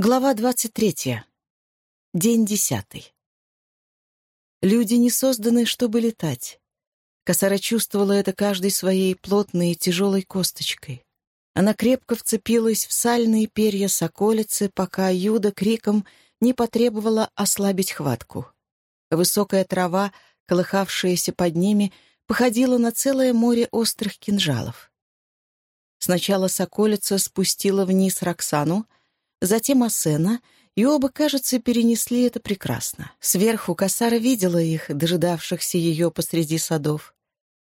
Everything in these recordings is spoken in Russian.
Глава двадцать третья. День десятый. Люди не созданы, чтобы летать. Косара чувствовала это каждой своей плотной и тяжелой косточкой. Она крепко вцепилась в сальные перья соколицы, пока Юда криком не потребовала ослабить хватку. Высокая трава, колыхавшаяся под ними, походила на целое море острых кинжалов. Сначала соколица спустила вниз Роксану, затем Асена, и оба, кажется, перенесли это прекрасно. Сверху Касара видела их, дожидавшихся ее посреди садов.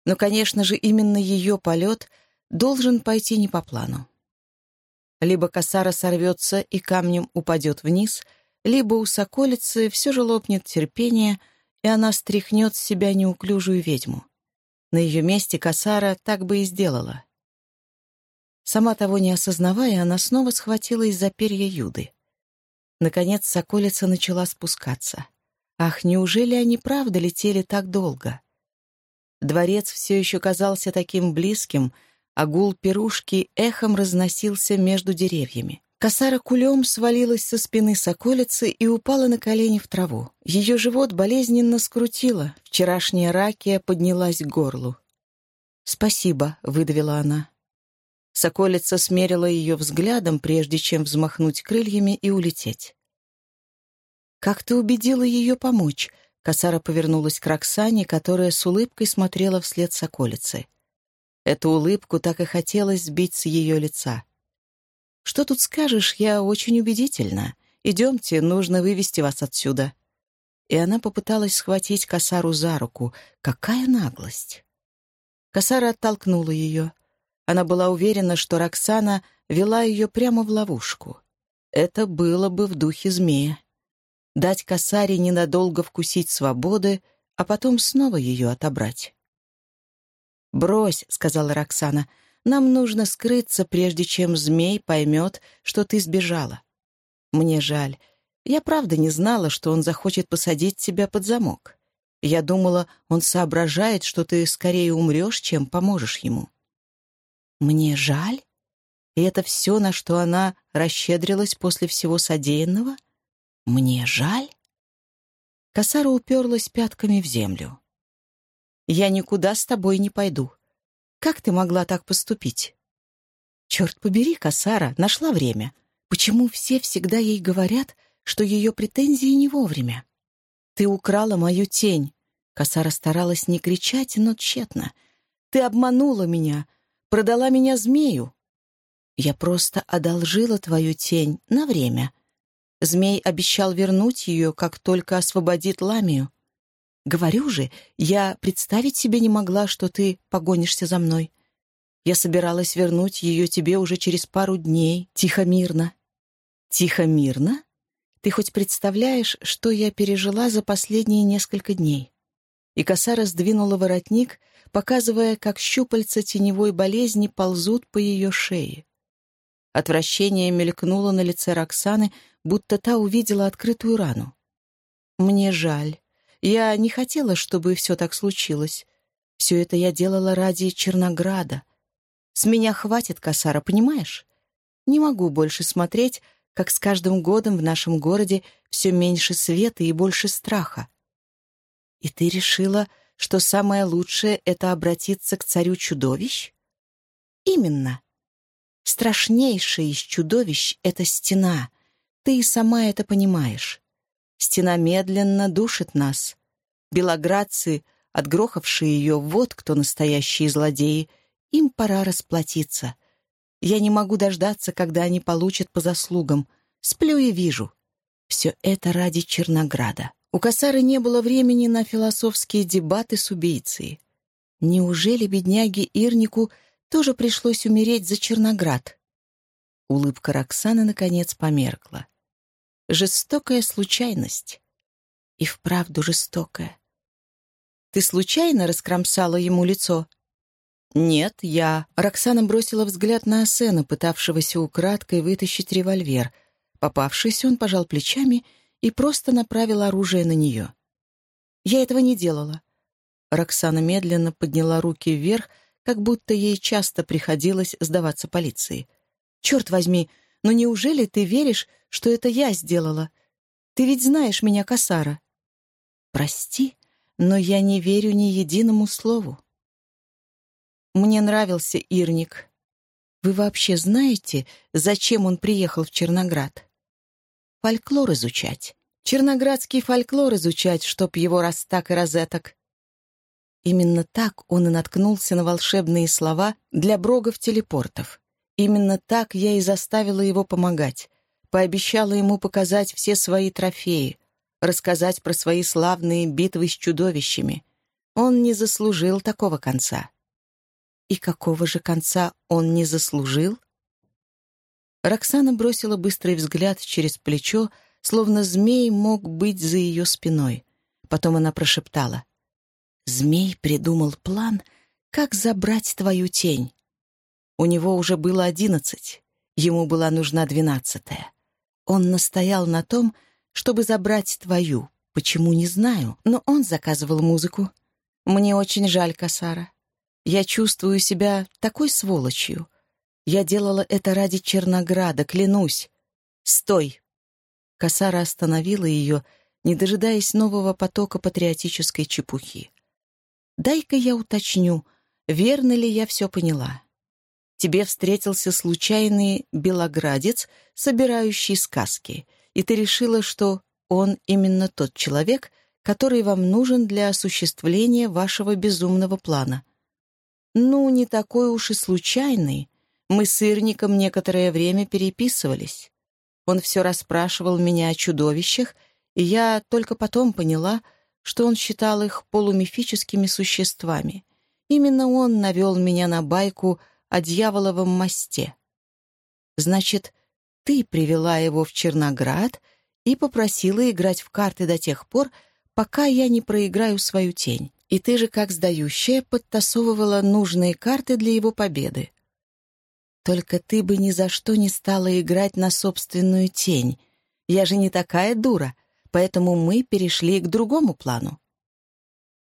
Но, конечно же, именно ее полет должен пойти не по плану. Либо Касара сорвется и камнем упадет вниз, либо у соколицы все же лопнет терпение, и она стряхнет с себя неуклюжую ведьму. На ее месте Касара так бы и сделала — Сама того не осознавая, она снова схватилась за перья Юды. Наконец соколица начала спускаться. Ах, неужели они правда летели так долго? Дворец все еще казался таким близким, а гул пирушки эхом разносился между деревьями. Косара кулем свалилась со спины соколицы и упала на колени в траву. Ее живот болезненно скрутило, вчерашняя ракия поднялась к горлу. «Спасибо», — выдавила она. Соколица смерила ее взглядом, прежде чем взмахнуть крыльями и улететь. «Как ты убедила ее помочь?» Косара повернулась к Роксане, которая с улыбкой смотрела вслед соколицы. Эту улыбку так и хотелось сбить с ее лица. «Что тут скажешь, я очень убедительна. Идемте, нужно вывести вас отсюда». И она попыталась схватить Косару за руку. Какая наглость! Косара оттолкнула ее. Она была уверена, что Роксана вела ее прямо в ловушку. Это было бы в духе змея. Дать косаре ненадолго вкусить свободы, а потом снова ее отобрать. «Брось», — сказала Роксана, — «нам нужно скрыться, прежде чем змей поймет, что ты сбежала. Мне жаль. Я правда не знала, что он захочет посадить тебя под замок. Я думала, он соображает, что ты скорее умрешь, чем поможешь ему». Мне жаль? И это все, на что она расщедрилась после всего содеянного? Мне жаль? Косара уперлась пятками в землю. «Я никуда с тобой не пойду. Как ты могла так поступить?» «Черт побери, Косара, нашла время. Почему все всегда ей говорят, что ее претензии не вовремя?» «Ты украла мою тень». Косара старалась не кричать, но тщетно. «Ты обманула меня, продала меня змею. Я просто одолжила твою тень на время. Змей обещал вернуть ее, как только освободит ламию. Говорю же, я представить себе не могла, что ты погонишься за мной. Я собиралась вернуть ее тебе уже через пару дней, тихо-мирно. Тихо-мирно? Ты хоть представляешь, что я пережила за последние несколько дней? И коса раздвинула воротник, показывая, как щупальца теневой болезни ползут по ее шее. Отвращение мелькнуло на лице Роксаны, будто та увидела открытую рану. «Мне жаль. Я не хотела, чтобы все так случилось. Все это я делала ради Чернограда. С меня хватит, Касара, понимаешь? Не могу больше смотреть, как с каждым годом в нашем городе все меньше света и больше страха. И ты решила, что самое лучшее — это обратиться к царю чудовищ? Именно. Страшнейшее из чудовищ — это стена. Ты и сама это понимаешь. Стена медленно душит нас. Белоградцы, отгрохавшие ее, вот кто настоящие злодеи. Им пора расплатиться. Я не могу дождаться, когда они получат по заслугам. Сплю и вижу. Все это ради Чернограда. У Касары не было времени на философские дебаты с убийцей. Неужели бедняге Ирнику тоже пришлось умереть за Черноград? Улыбка Роксаны, наконец, померкла. Жестокая случайность. И вправду жестокая. Ты случайно раскромсала ему лицо? Нет, я... Роксана бросила взгляд на Асена, пытавшегося украдкой вытащить револьвер. Попавшись, он пожал плечами и просто направил оружие на нее. Я этого не делала. Роксана медленно подняла руки вверх, как будто ей часто приходилось сдаваться полиции. «Черт возьми, но неужели ты веришь, что это я сделала? Ты ведь знаешь меня, Касара. Прости, но я не верю ни единому слову. Мне нравился Ирник. Вы вообще знаете, зачем он приехал в Черноград? Фольклор изучать. Черноградский фольклор изучать, чтоб его раз так и розеток. Именно так он и наткнулся на волшебные слова для брогов-телепортов. Именно так я и заставила его помогать. Пообещала ему показать все свои трофеи, рассказать про свои славные битвы с чудовищами. Он не заслужил такого конца. И какого же конца он не заслужил? Роксана бросила быстрый взгляд через плечо, словно змей мог быть за ее спиной. Потом она прошептала. «Змей придумал план, как забрать твою тень. У него уже было одиннадцать, ему была нужна двенадцатая. Он настоял на том, чтобы забрать твою. Почему, не знаю, но он заказывал музыку. Мне очень жаль Касара. Я чувствую себя такой сволочью. Я делала это ради Чернограда, клянусь. Стой!» Касара остановила ее, не дожидаясь нового потока патриотической чепухи. «Дай-ка я уточню, верно ли я все поняла. Тебе встретился случайный белоградец, собирающий сказки, и ты решила, что он именно тот человек, который вам нужен для осуществления вашего безумного плана. Ну, не такой уж и случайный. Мы с Ирником некоторое время переписывались. Он все расспрашивал меня о чудовищах, и я только потом поняла, что он считал их полумифическими существами. Именно он навел меня на байку о дьяволовом мосте. Значит, ты привела его в Черноград и попросила играть в карты до тех пор, пока я не проиграю свою тень. И ты же, как сдающая, подтасовывала нужные карты для его победы. Только ты бы ни за что не стала играть на собственную тень. Я же не такая дура, поэтому мы перешли к другому плану.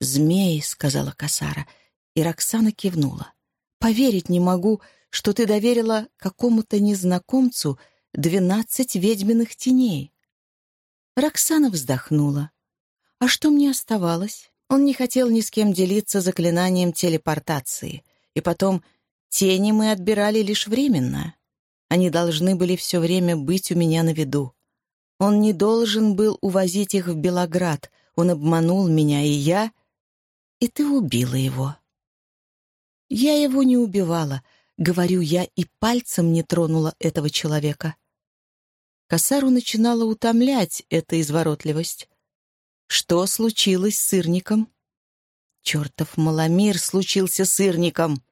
«Змей», — сказала Касара, и Роксана кивнула. «Поверить не могу, что ты доверила какому-то незнакомцу двенадцать ведьминых теней». Роксана вздохнула. «А что мне оставалось?» Он не хотел ни с кем делиться заклинанием телепортации. И потом Тени мы отбирали лишь временно. Они должны были все время быть у меня на виду. Он не должен был увозить их в Белоград. Он обманул меня, и я... И ты убила его. Я его не убивала, говорю я, и пальцем не тронула этого человека. Косару начинала утомлять эта изворотливость. Что случилось с сырником? Чертов маломир случился с сырником.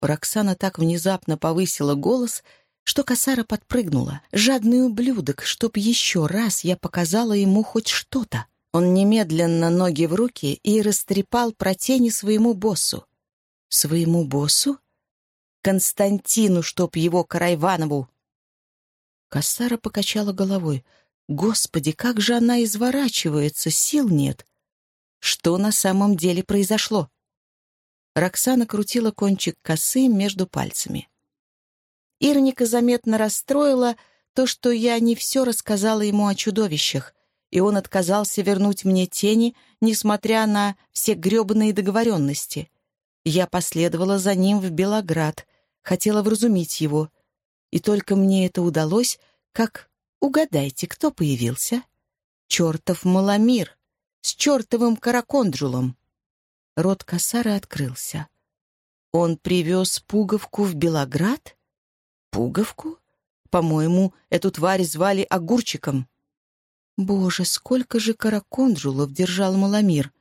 Роксана так внезапно повысила голос, что косара подпрыгнула. Жадный ублюдок, чтоб еще раз я показала ему хоть что-то. Он немедленно ноги в руки и растрепал про тени своему боссу. Своему боссу? Константину, чтоб его Карайванову. Косара покачала головой. Господи, как же она изворачивается, сил нет. Что на самом деле произошло? Роксана крутила кончик косы между пальцами. Ирника заметно расстроила то, что я не все рассказала ему о чудовищах, и он отказался вернуть мне тени, несмотря на все гребаные договоренности. Я последовала за ним в Белоград, хотела вразумить его. И только мне это удалось, как... Угадайте, кто появился? Чертов Маламир с чертовым караконджулом. Рот Касара открылся. «Он привез пуговку в Белоград? Пуговку? По-моему, эту тварь звали Огурчиком». «Боже, сколько же караконджулов держал Маламир!»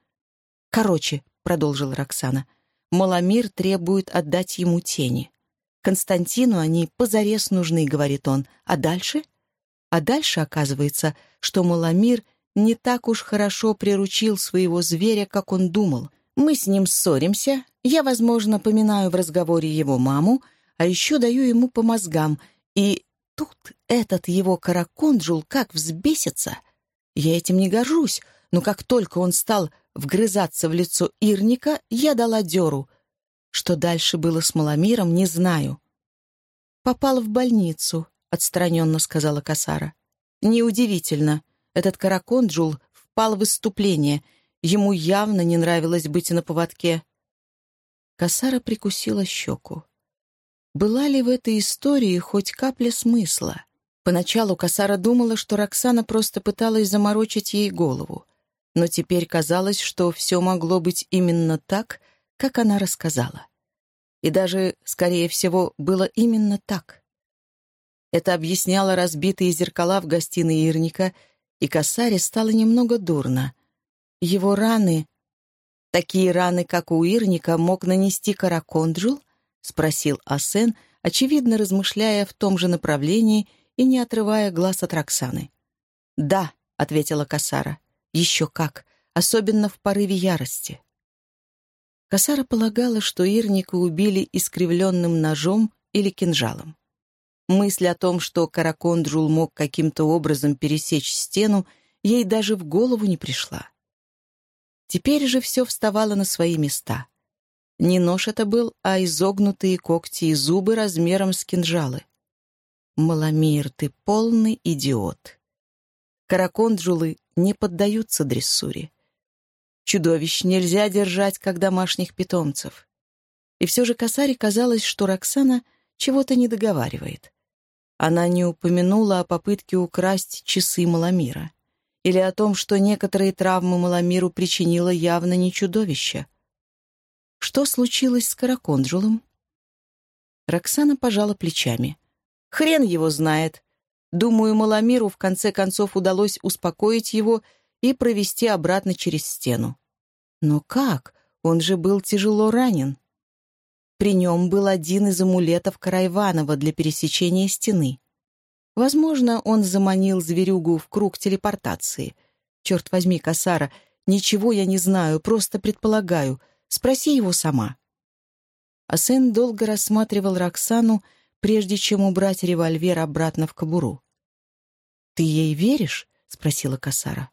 «Короче», — продолжила Роксана, — «Маламир требует отдать ему тени. Константину они позарез нужны, — говорит он. А дальше?» А дальше оказывается, что Маламир не так уж хорошо приручил своего зверя, как он думал — мы с ним ссоримся, я, возможно, поминаю в разговоре его маму, а еще даю ему по мозгам, и тут этот его караконджул как взбесится. Я этим не горжусь, но как только он стал вгрызаться в лицо Ирника, я дала дёру. Что дальше было с Маломиром, не знаю. Попал в больницу, — отстраненно сказала Касара. «Неудивительно. Этот караконджул впал в выступление. Ему явно не нравилось быть на поводке». Касара прикусила щеку. Была ли в этой истории хоть капля смысла? Поначалу Касара думала, что Роксана просто пыталась заморочить ей голову. Но теперь казалось, что все могло быть именно так, как она рассказала. И даже, скорее всего, было именно так. Это объясняло разбитые зеркала в гостиной Ирника, и Касаре стало немного дурно. Его раны... Такие раны, как у Ирника, мог нанести Караконджул? — спросил Асен, очевидно размышляя в том же направлении и не отрывая глаз от Роксаны. «Да», — ответила Касара, — «еще как, особенно в порыве ярости». Касара полагала, что Ирника убили искривленным ножом или кинжалом. Мысль о том, что Караконджул мог каким-то образом пересечь стену, ей даже в голову не пришла. Теперь же все вставало на свои места — не нож это был, а изогнутые когти и зубы размером с кинжалы. Маламир, ты полный идиот. Караконджулы не поддаются дрессуре. Чудовищ нельзя держать, как домашних питомцев. И все же Касаре казалось, что Роксана чего-то не договаривает. Она не упомянула о попытке украсть часы Маламира или о том, что некоторые травмы Маламиру причинило явно не чудовище — что случилось с Караконджулом? Роксана пожала плечами. Хрен его знает. Думаю, Маламиру в конце концов удалось успокоить его и провести обратно через стену. Но как? Он же был тяжело ранен. При нем был один из амулетов Карайванова для пересечения стены. Возможно, он заманил зверюгу в круг телепортации. Черт возьми, Касара, ничего я не знаю, просто предполагаю. Спроси его сама». Асен долго рассматривал Роксану, прежде чем убрать револьвер обратно в кобуру. «Ты ей веришь?» — спросила Касара.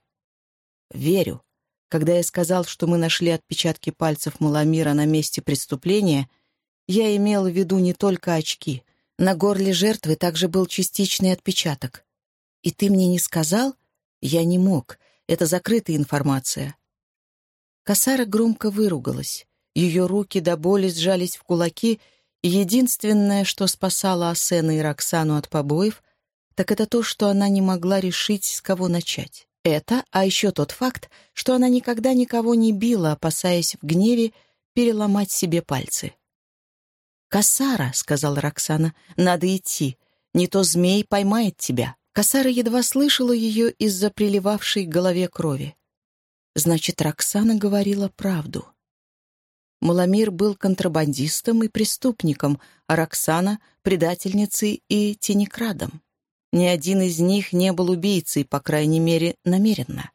«Верю. Когда я сказал, что мы нашли отпечатки пальцев Маламира на месте преступления, я имел в виду не только очки. На горле жертвы также был частичный отпечаток. И ты мне не сказал? Я не мог. Это закрытая информация. Касара громко выругалась. Ее руки до боли сжались в кулаки, и единственное, что спасало Асена и Роксану от побоев, так это то, что она не могла решить, с кого начать. Это, а еще тот факт, что она никогда никого не била, опасаясь в гневе переломать себе пальцы. «Касара», — сказала Роксана, — «надо идти. Не то змей поймает тебя». Касара едва слышала ее из-за приливавшей голове крови. Значит, Роксана говорила правду. Маламир был контрабандистом и преступником, а Роксана — предательницей и тенекрадом. Ни один из них не был убийцей, по крайней мере, намеренно.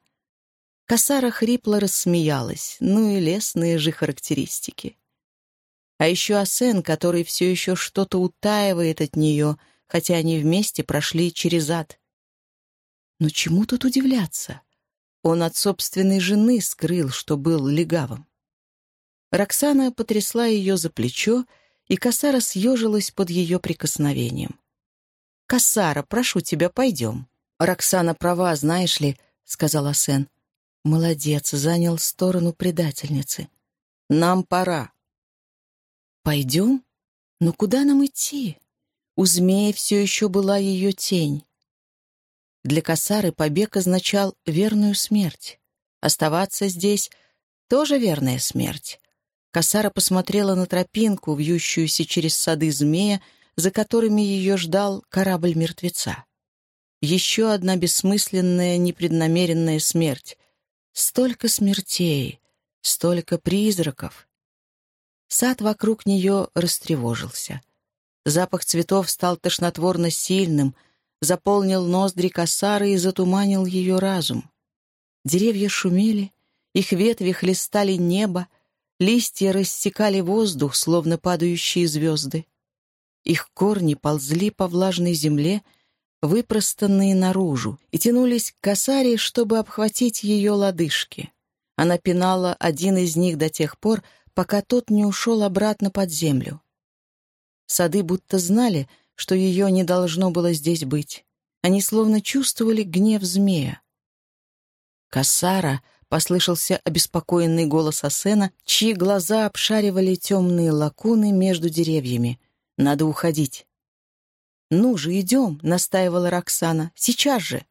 Косара хрипло рассмеялась, ну и лесные же характеристики. А еще Асен, который все еще что-то утаивает от нее, хотя они вместе прошли через ад. Но чему тут удивляться? Он от собственной жены скрыл, что был легавым. Роксана потрясла ее за плечо, и Касара съежилась под ее прикосновением. «Касара, прошу тебя, пойдем». «Роксана права, знаешь ли», — сказала Сен. «Молодец, занял сторону предательницы. Нам пора». «Пойдем? Но куда нам идти?» У змеи все еще была ее тень. Для Касары побег означал верную смерть. Оставаться здесь — тоже верная смерть. Касара посмотрела на тропинку, вьющуюся через сады змея, за которыми ее ждал корабль мертвеца. Еще одна бессмысленная, непреднамеренная смерть. Столько смертей, столько призраков. Сад вокруг нее растревожился. Запах цветов стал тошнотворно сильным — заполнил ноздри косары и затуманил ее разум. Деревья шумели, их ветви хлестали небо, листья рассекали воздух, словно падающие звезды. Их корни ползли по влажной земле, выпростанные наружу, и тянулись к косаре, чтобы обхватить ее лодыжки. Она пинала один из них до тех пор, пока тот не ушел обратно под землю. Сады будто знали, что ее не должно было здесь быть. Они словно чувствовали гнев змея. «Кассара!» — послышался обеспокоенный голос Асена, чьи глаза обшаривали темные лакуны между деревьями. «Надо уходить». «Ну же, идем!» — настаивала Роксана. «Сейчас же!»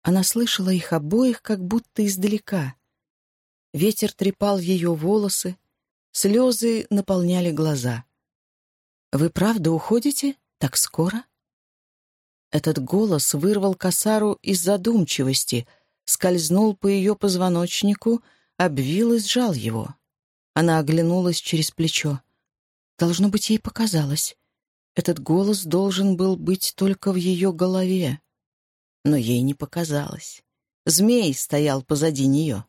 Она слышала их обоих, как будто издалека. Ветер трепал ее волосы, слезы наполняли глаза. «Вы правда уходите? Так скоро?» Этот голос вырвал косару из задумчивости, скользнул по ее позвоночнику, обвил и сжал его. Она оглянулась через плечо. Должно быть, ей показалось. Этот голос должен был быть только в ее голове. Но ей не показалось. Змей стоял позади нее.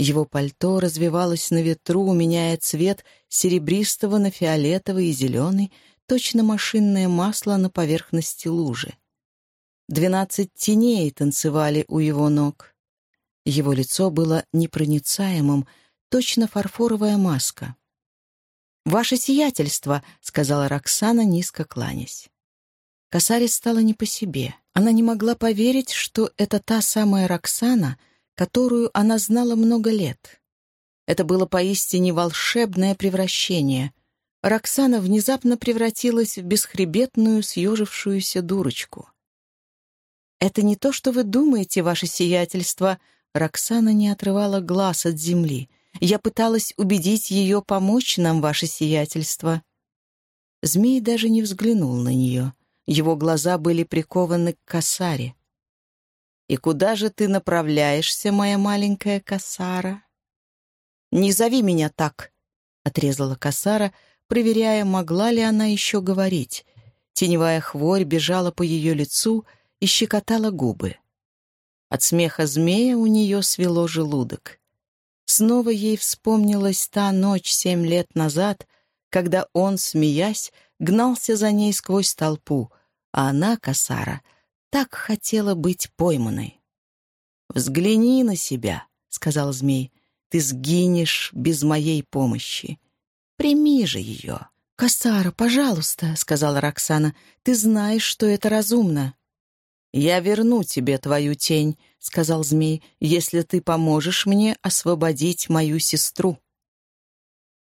Его пальто развивалось на ветру, меняя цвет серебристого на фиолетовый и зеленый, точно машинное масло на поверхности лужи. Двенадцать теней танцевали у его ног. Его лицо было непроницаемым, точно фарфоровая маска. «Ваше сиятельство», — сказала Роксана, низко кланясь. Косаре стало не по себе. Она не могла поверить, что это та самая Роксана, которую она знала много лет. Это было поистине волшебное превращение. Роксана внезапно превратилась в бесхребетную, съежившуюся дурочку. «Это не то, что вы думаете, ваше сиятельство», Роксана не отрывала глаз от земли — я пыталась убедить ее помочь нам, ваше сиятельство». Змей даже не взглянул на нее. Его глаза были прикованы к косаре. «И куда же ты направляешься, моя маленькая косара?» «Не зови меня так», — отрезала косара, проверяя, могла ли она еще говорить. Теневая хворь бежала по ее лицу и щекотала губы. От смеха змея у нее свело желудок. Снова ей вспомнилась та ночь семь лет назад, когда он, смеясь, гнался за ней сквозь толпу, а она, Касара, так хотела быть пойманной. «Взгляни на себя», — сказал змей, — «ты сгинешь без моей помощи. Прими же ее». «Касара, пожалуйста», — сказала Роксана, — «ты знаешь, что это разумно». «Я верну тебе твою тень», — сказал змей, «если ты поможешь мне освободить мою сестру».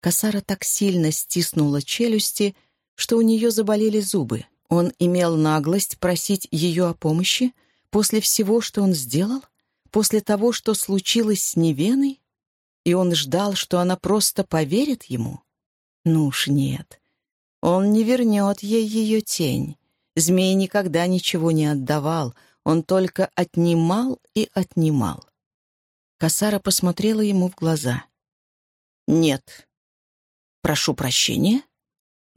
Косара так сильно стиснула челюсти, что у нее заболели зубы. Он имел наглость просить ее о помощи после всего, что он сделал, после того, что случилось с Невеной, и он ждал, что она просто поверит ему. Ну уж нет, он не вернет ей ее тень. Змей никогда ничего не отдавал, он только отнимал и отнимал. Касара посмотрела ему в глаза. «Нет». «Прошу прощения?»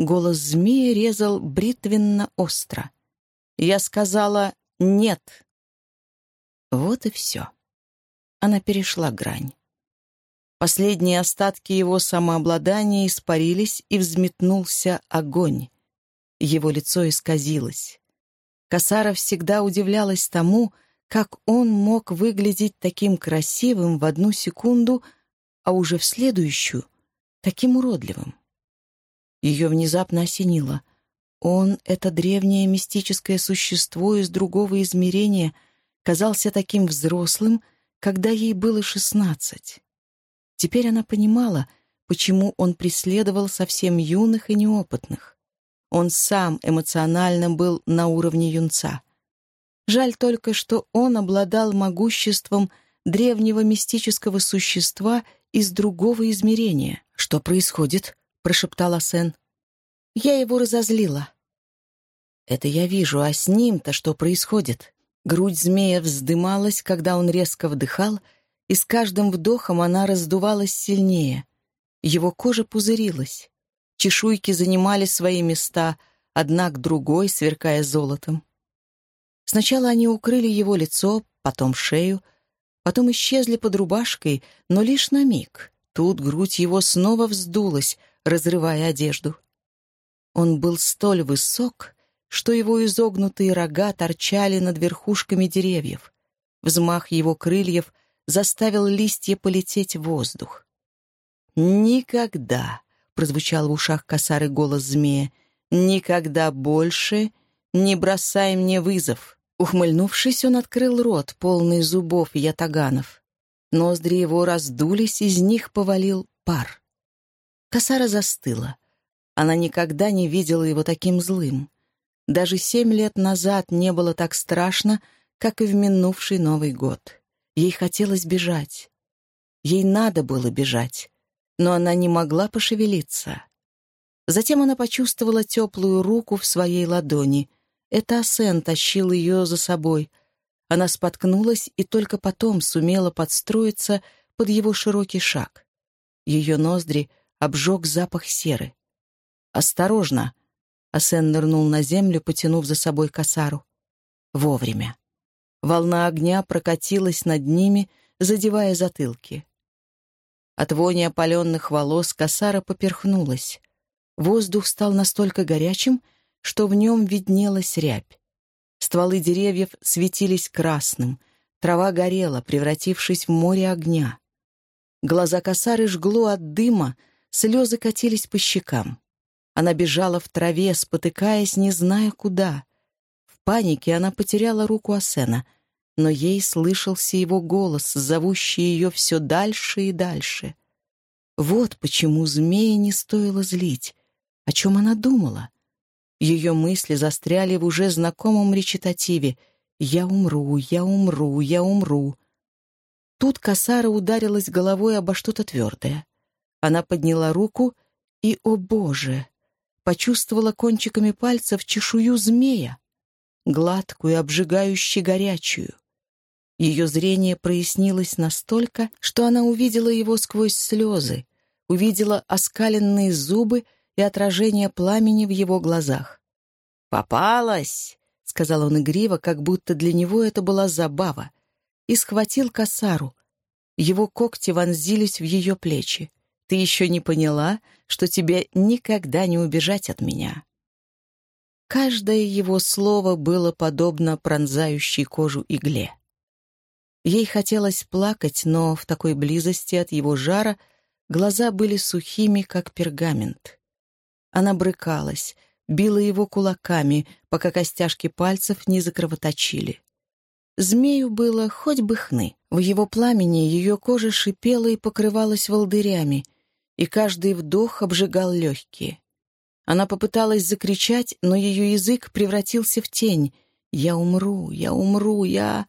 Голос змея резал бритвенно-остро. «Я сказала «нет». Вот и все. Она перешла грань. Последние остатки его самообладания испарились, и взметнулся огонь. Его лицо исказилось. Касара всегда удивлялась тому, как он мог выглядеть таким красивым в одну секунду, а уже в следующую — таким уродливым. Ее внезапно осенило. Он, это древнее мистическое существо из другого измерения, казался таким взрослым, когда ей было шестнадцать. Теперь она понимала, почему он преследовал совсем юных и неопытных. Он сам эмоционально был на уровне юнца. Жаль только, что он обладал могуществом древнего мистического существа из другого измерения. «Что происходит?» — прошептала Сен. «Я его разозлила». «Это я вижу, а с ним-то что происходит?» Грудь змея вздымалась, когда он резко вдыхал, и с каждым вдохом она раздувалась сильнее. Его кожа пузырилась. Чешуйки занимали свои места, одна к другой, сверкая золотом. Сначала они укрыли его лицо, потом шею, потом исчезли под рубашкой, но лишь на миг. Тут грудь его снова вздулась, разрывая одежду. Он был столь высок, что его изогнутые рога торчали над верхушками деревьев. Взмах его крыльев заставил листья полететь в воздух. Никогда прозвучал в ушах косары голос змея. «Никогда больше не бросай мне вызов». Ухмыльнувшись, он открыл рот, полный зубов ятаганов. Ноздри его раздулись, из них повалил пар. Косара застыла. Она никогда не видела его таким злым. Даже семь лет назад не было так страшно, как и в минувший Новый год. Ей хотелось бежать. Ей надо было бежать, но она не могла пошевелиться. Затем она почувствовала теплую руку в своей ладони — это Асен тащил ее за собой. Она споткнулась и только потом сумела подстроиться под его широкий шаг. Ее ноздри обжег запах серы. «Осторожно!» — Асен нырнул на землю, потянув за собой косару. Вовремя. Волна огня прокатилась над ними, задевая затылки. От вони опаленных волос косара поперхнулась. Воздух стал настолько горячим, что в нем виднелась рябь. Стволы деревьев светились красным, трава горела, превратившись в море огня. Глаза косары жгло от дыма, слезы катились по щекам. Она бежала в траве, спотыкаясь, не зная куда. В панике она потеряла руку Асена, но ей слышался его голос, зовущий ее все дальше и дальше. Вот почему змея не стоило злить. О чем она думала? Ее мысли застряли в уже знакомом речитативе «Я умру, я умру, я умру». Тут Касара ударилась головой обо что-то твердое. Она подняла руку и, о боже, почувствовала кончиками пальцев чешую змея, гладкую, обжигающую горячую. Ее зрение прояснилось настолько, что она увидела его сквозь слезы, увидела оскаленные зубы и отражение пламени в его глазах. «Попалась!» — сказал он игриво, как будто для него это была забава, и схватил косару. Его когти вонзились в ее плечи. «Ты еще не поняла, что тебе никогда не убежать от меня?» Каждое его слово было подобно пронзающей кожу игле. Ей хотелось плакать, но в такой близости от его жара глаза были сухими, как пергамент. Она брыкалась, била его кулаками, пока костяшки пальцев не закровоточили. Змею было хоть бы хны. В его пламени ее кожа шипела и покрывалась волдырями, и каждый вдох обжигал легкие. Она попыталась закричать, но ее язык превратился в тень. «Я умру, я умру, я...»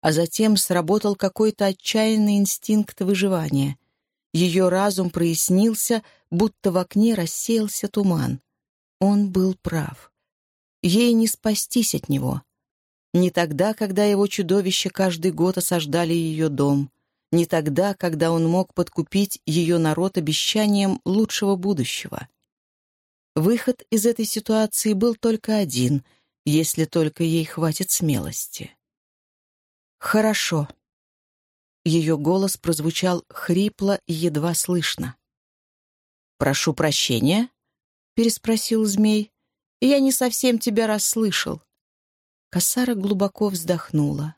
А затем сработал какой-то отчаянный инстинкт выживания. Ее разум прояснился, будто в окне рассеялся туман. Он был прав. Ей не спастись от него. Не тогда, когда его чудовища каждый год осаждали ее дом. Не тогда, когда он мог подкупить ее народ обещанием лучшего будущего. Выход из этой ситуации был только один, если только ей хватит смелости. «Хорошо», ее голос прозвучал хрипло и едва слышно. «Прошу прощения?» — переспросил змей. «Я не совсем тебя расслышал». Косара глубоко вздохнула.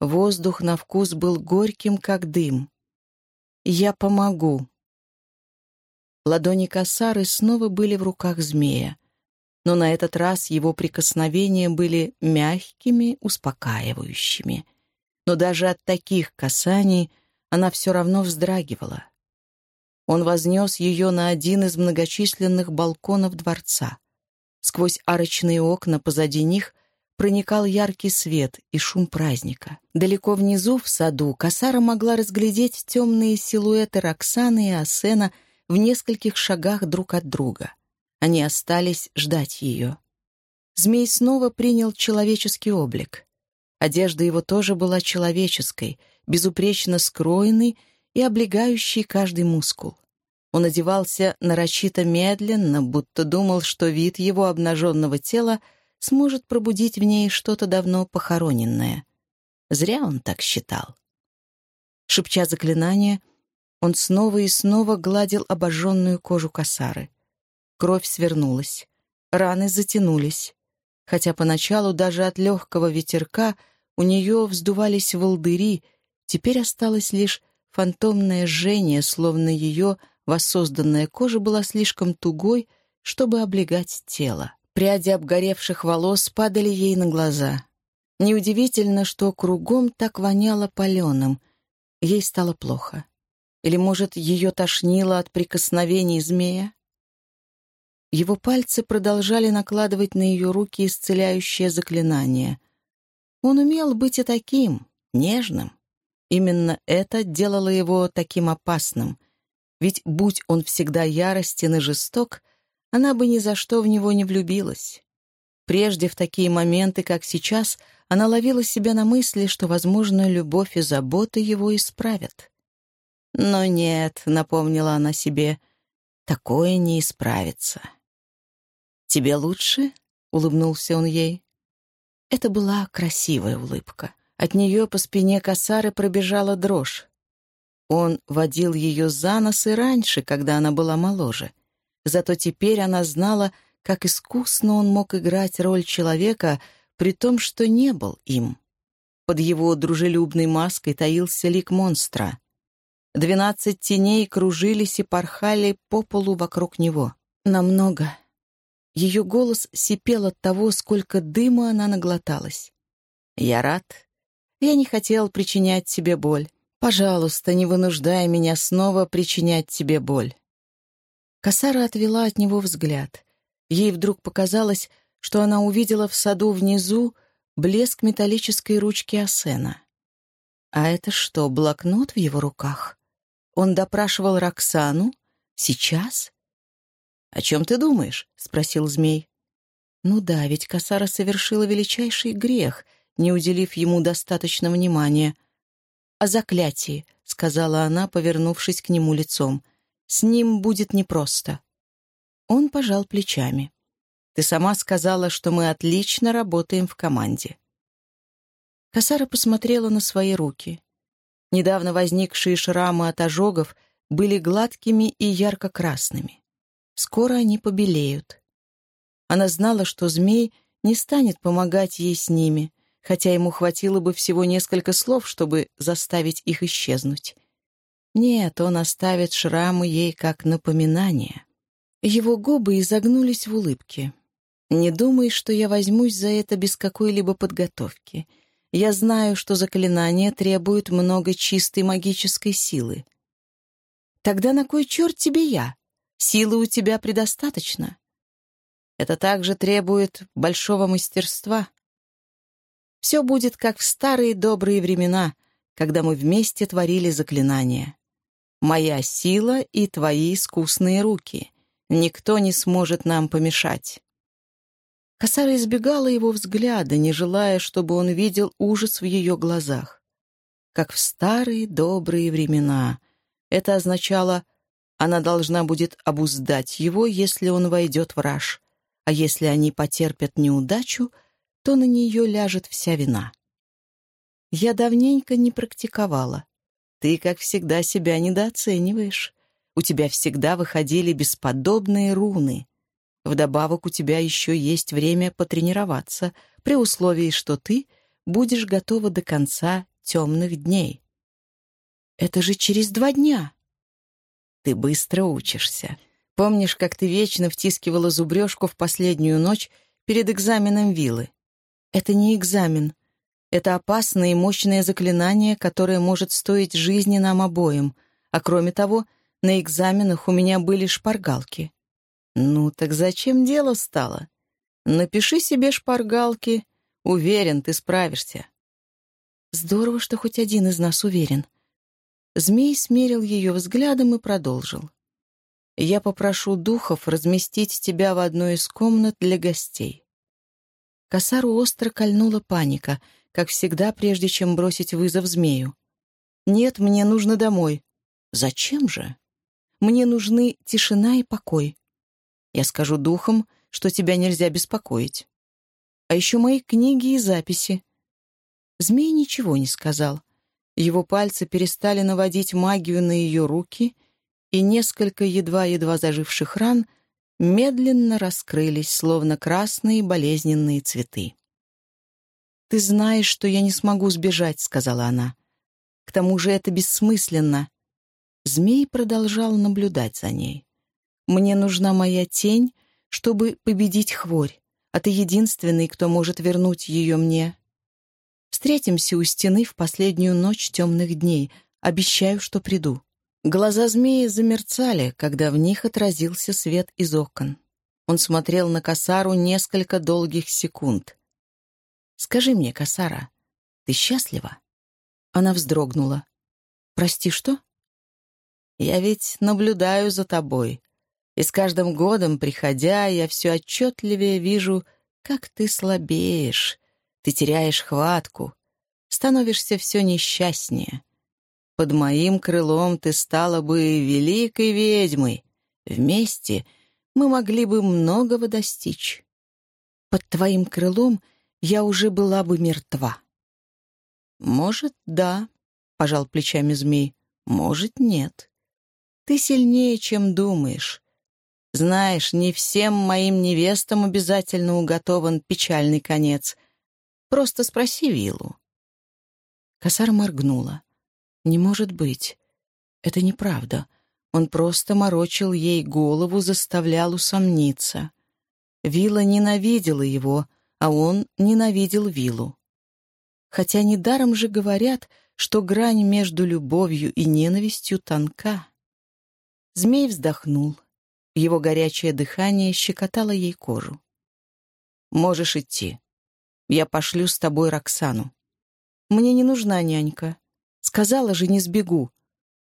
Воздух на вкус был горьким, как дым. «Я помогу». Ладони Косары снова были в руках змея, но на этот раз его прикосновения были мягкими, успокаивающими — но даже от таких касаний она все равно вздрагивала. Он вознес ее на один из многочисленных балконов дворца. Сквозь арочные окна позади них проникал яркий свет и шум праздника. Далеко внизу, в саду, Касара могла разглядеть темные силуэты Роксаны и Асена в нескольких шагах друг от друга. Они остались ждать ее. Змей снова принял человеческий облик. Одежда его тоже была человеческой, безупречно скроенной и облегающей каждый мускул. Он одевался нарочито медленно, будто думал, что вид его обнаженного тела сможет пробудить в ней что-то давно похороненное. Зря он так считал. Шепча заклинание, он снова и снова гладил обожженную кожу косары. Кровь свернулась, раны затянулись, хотя поначалу даже от легкого ветерка — у нее вздувались волдыри, теперь осталось лишь фантомное жжение, словно ее воссозданная кожа была слишком тугой чтобы облегать тело. Пряди обгоревших волос падали ей на глаза. Неудивительно, что кругом так воняло паленым. Ей стало плохо. Или, может, ее тошнило от прикосновений змея? Его пальцы продолжали накладывать на ее руки исцеляющее заклинание. Он умел быть и таким, нежным. Именно это делало его таким опасным. Ведь, будь он всегда яростен и жесток, она бы ни за что в него не влюбилась. Прежде в такие моменты, как сейчас, она ловила себя на мысли, что, возможно, любовь и забота его исправят. Но нет, — напомнила она себе, — такое не исправится. «Тебе лучше?» — улыбнулся он ей. Это была красивая улыбка. От нее по спине косары пробежала дрожь. Он водил ее за нос и раньше, когда она была моложе. Зато теперь она знала, как искусно он мог играть роль человека, при том, что не был им. Под его дружелюбной маской таился лик монстра. Двенадцать теней кружились и порхали по полу вокруг него. Намного, ее голос сипел от того, сколько дыма она наглоталась. «Я рад. Я не хотел причинять тебе боль. Пожалуйста, не вынуждай меня снова причинять тебе боль». Косара отвела от него взгляд. Ей вдруг показалось, что она увидела в саду внизу блеск металлической ручки Асена. А это что, блокнот в его руках? Он допрашивал Роксану? Сейчас? «О чем ты думаешь?» — спросил змей. «Ну да, ведь Касара совершила величайший грех, не уделив ему достаточно внимания». «О заклятии», — сказала она, повернувшись к нему лицом. «С ним будет непросто». Он пожал плечами. «Ты сама сказала, что мы отлично работаем в команде». Касара посмотрела на свои руки. Недавно возникшие шрамы от ожогов были гладкими и ярко-красными. Скоро они побелеют. Она знала, что змей не станет помогать ей с ними, хотя ему хватило бы всего несколько слов, чтобы заставить их исчезнуть. Нет, он оставит шрамы ей как напоминание. Его губы изогнулись в улыбке. «Не думай, что я возьмусь за это без какой-либо подготовки. Я знаю, что заклинание требует много чистой магической силы». «Тогда на кой черт тебе я?» Силы у тебя предостаточно. Это также требует большого мастерства. Все будет как в старые добрые времена, когда мы вместе творили заклинания. Моя сила и твои искусные руки. Никто не сможет нам помешать. Косара избегала его взгляда, не желая, чтобы он видел ужас в ее глазах. Как в старые добрые времена. Это означало она должна будет обуздать его, если он войдет в раж, а если они потерпят неудачу, то на нее ляжет вся вина. Я давненько не практиковала. Ты, как всегда, себя недооцениваешь. У тебя всегда выходили бесподобные руны. Вдобавок у тебя еще есть время потренироваться, при условии, что ты будешь готова до конца темных дней. Это же через два дня. Ты быстро учишься. Помнишь, как ты вечно втискивала зубрежку в последнюю ночь перед экзаменом вилы? Это не экзамен. Это опасное и мощное заклинание, которое может стоить жизни нам обоим. А кроме того, на экзаменах у меня были шпаргалки. Ну, так зачем дело стало? Напиши себе шпаргалки. Уверен, ты справишься. Здорово, что хоть один из нас уверен. Змей смерил ее взглядом и продолжил. «Я попрошу духов разместить тебя в одной из комнат для гостей». Косару остро кольнула паника, как всегда, прежде чем бросить вызов змею. «Нет, мне нужно домой». «Зачем же?» «Мне нужны тишина и покой. Я скажу духам, что тебя нельзя беспокоить. А еще мои книги и записи». Змей ничего не сказал, его пальцы перестали наводить магию на ее руки, и несколько едва-едва заживших ран медленно раскрылись, словно красные болезненные цветы. «Ты знаешь, что я не смогу сбежать», — сказала она. «К тому же это бессмысленно». Змей продолжал наблюдать за ней. «Мне нужна моя тень, чтобы победить хворь, а ты единственный, кто может вернуть ее мне. Встретимся у стены в последнюю ночь темных дней. Обещаю, что приду». Глаза змеи замерцали, когда в них отразился свет из окон. Он смотрел на Касару несколько долгих секунд. «Скажи мне, Касара, ты счастлива?» Она вздрогнула. «Прости, что?» «Я ведь наблюдаю за тобой, и с каждым годом, приходя, я все отчетливее вижу, как ты слабеешь, ты теряешь хватку, становишься все несчастнее. Под моим крылом ты стала бы великой ведьмой. Вместе мы могли бы многого достичь. Под твоим крылом я уже была бы мертва. Может, да, — пожал плечами змей, — может, нет. Ты сильнее, чем думаешь. Знаешь, не всем моим невестам обязательно уготован печальный конец. Просто спроси Виллу. Косар моргнула. «Не может быть. Это неправда. Он просто морочил ей голову, заставлял усомниться. Вилла ненавидела его, а он ненавидел Виллу. Хотя недаром же говорят, что грань между любовью и ненавистью тонка. Змей вздохнул. Его горячее дыхание щекотало ей кожу. «Можешь идти. Я пошлю с тобой Роксану. Мне не нужна нянька. Сказала же, не сбегу.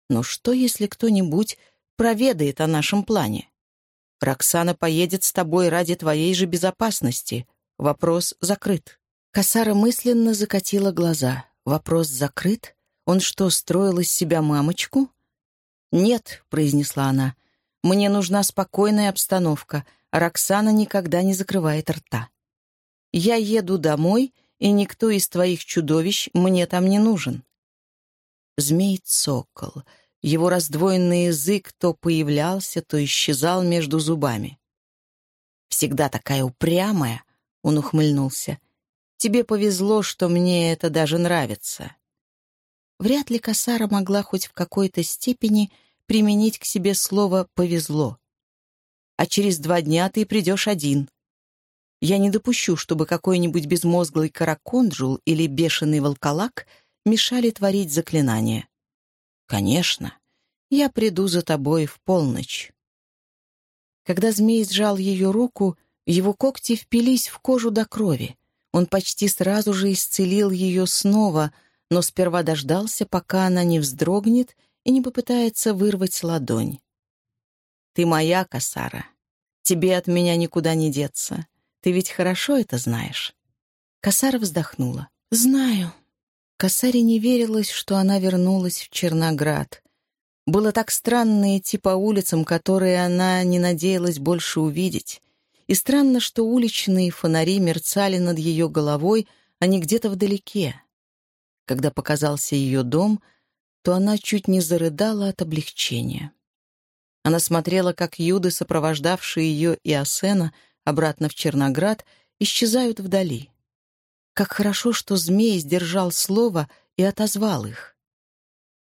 Но что, если кто-нибудь проведает о нашем плане? Роксана поедет с тобой ради твоей же безопасности. Вопрос закрыт. Косара мысленно закатила глаза. Вопрос закрыт? Он что, строил из себя мамочку? «Нет», — произнесла она, — «мне нужна спокойная обстановка, Роксана никогда не закрывает рта. Я еду домой и никто из твоих чудовищ мне там не нужен». Змей-цокол. Его раздвоенный язык то появлялся, то исчезал между зубами. «Всегда такая упрямая», — он ухмыльнулся. «Тебе повезло, что мне это даже нравится». Вряд ли Касара могла хоть в какой-то степени применить к себе слово «повезло». «А через два дня ты придешь один», я не допущу, чтобы какой-нибудь безмозглый караконджул или бешеный волколак мешали творить заклинания. Конечно, я приду за тобой в полночь. Когда змей сжал ее руку, его когти впились в кожу до крови. Он почти сразу же исцелил ее снова, но сперва дождался, пока она не вздрогнет и не попытается вырвать ладонь. «Ты моя, Касара. Тебе от меня никуда не деться. Ты ведь хорошо это знаешь?» Косара вздохнула. «Знаю». Косаре не верилось, что она вернулась в Черноград. Было так странно идти по улицам, которые она не надеялась больше увидеть. И странно, что уличные фонари мерцали над ее головой, а не где-то вдалеке. Когда показался ее дом, то она чуть не зарыдала от облегчения. Она смотрела, как юды, сопровождавшие ее и Асена, обратно в Черноград, исчезают вдали. Как хорошо, что змей сдержал слово и отозвал их.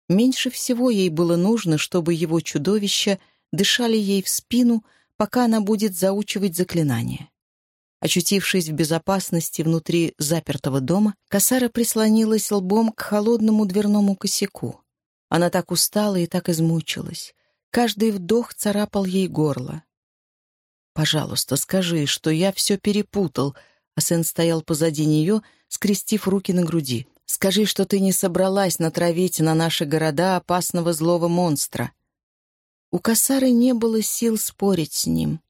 Меньше всего ей было нужно, чтобы его чудовища дышали ей в спину, пока она будет заучивать заклинание. Очутившись в безопасности внутри запертого дома, Касара прислонилась лбом к холодному дверному косяку. Она так устала и так измучилась. Каждый вдох царапал ей горло. «Пожалуйста, скажи, что я все перепутал», а стоял позади нее, скрестив руки на груди. «Скажи, что ты не собралась натравить на наши города опасного злого монстра». У Касары не было сил спорить с ним.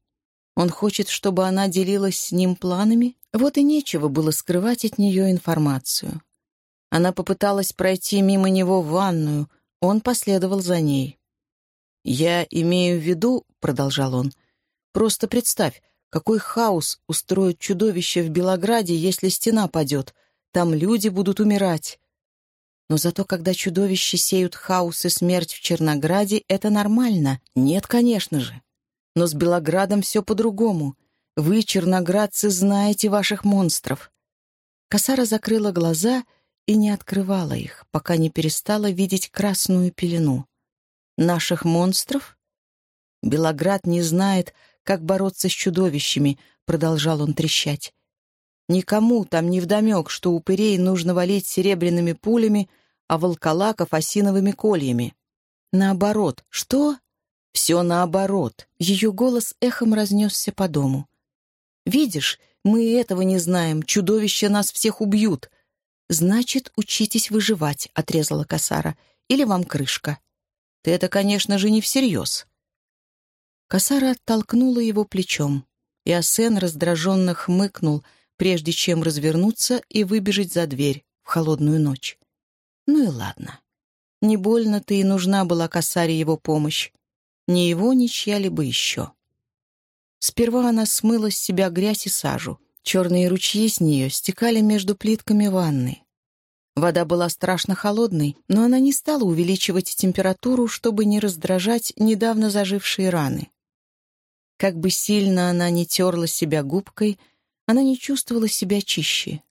Он хочет, чтобы она делилась с ним планами, вот и нечего было скрывать от нее информацию. Она попыталась пройти мимо него в ванную, он последовал за ней. «Я имею в виду», — продолжал он, Просто представь, какой хаос устроит чудовище в Белограде, если стена падет. Там люди будут умирать. Но зато, когда чудовища сеют хаос и смерть в Чернограде, это нормально. Нет, конечно же. Но с Белоградом все по-другому. Вы, черноградцы, знаете ваших монстров. Косара закрыла глаза и не открывала их, пока не перестала видеть красную пелену. Наших монстров? Белоград не знает, как бороться с чудовищами, продолжал он трещать. Никому там не вдомек, что упырей нужно валить серебряными пулями, а волколаков — осиновыми кольями. Наоборот. Что? Все наоборот. Ее голос эхом разнесся по дому. «Видишь, мы этого не знаем. Чудовища нас всех убьют. Значит, учитесь выживать», — отрезала Касара. «Или вам крышка». «Ты это, конечно же, не всерьез». Касара оттолкнула его плечом, и Асен раздраженно хмыкнул, прежде чем развернуться и выбежать за дверь в холодную ночь. Ну и ладно. Не больно-то и нужна была Касаре его помощь. Ни его, ни чья-либо еще. Сперва она смыла с себя грязь и сажу. Черные ручьи с нее стекали между плитками ванны. Вода была страшно холодной, но она не стала увеличивать температуру, чтобы не раздражать недавно зажившие раны. Как бы сильно она не терла себя губкой, она не чувствовала себя чище.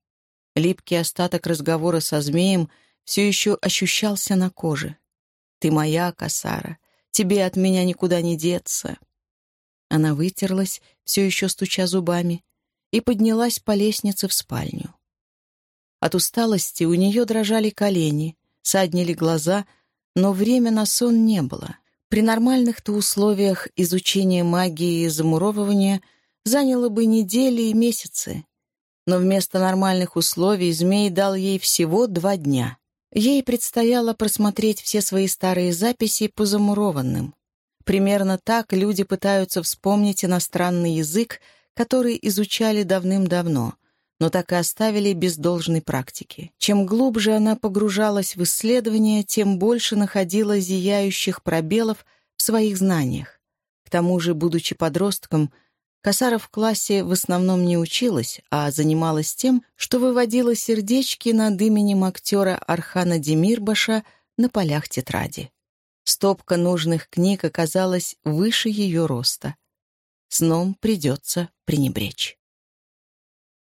Липкий остаток разговора со змеем все еще ощущался на коже. «Ты моя, Касара, тебе от меня никуда не деться». Она вытерлась, все еще стуча зубами, и поднялась по лестнице в спальню. От усталости у нее дрожали колени, саднили глаза, но время на сон не было. При нормальных-то условиях изучение магии и замуровывания заняло бы недели и месяцы. Но вместо нормальных условий змей дал ей всего два дня. Ей предстояло просмотреть все свои старые записи по замурованным. Примерно так люди пытаются вспомнить иностранный язык, который изучали давным-давно, но так и оставили без должной практики. Чем глубже она погружалась в исследования, тем больше находила зияющих пробелов в своих знаниях. К тому же, будучи подростком, Касара в классе в основном не училась, а занималась тем, что выводила сердечки над именем актера Архана Демирбаша на полях тетради. Стопка нужных книг оказалась выше ее роста. Сном придется пренебречь.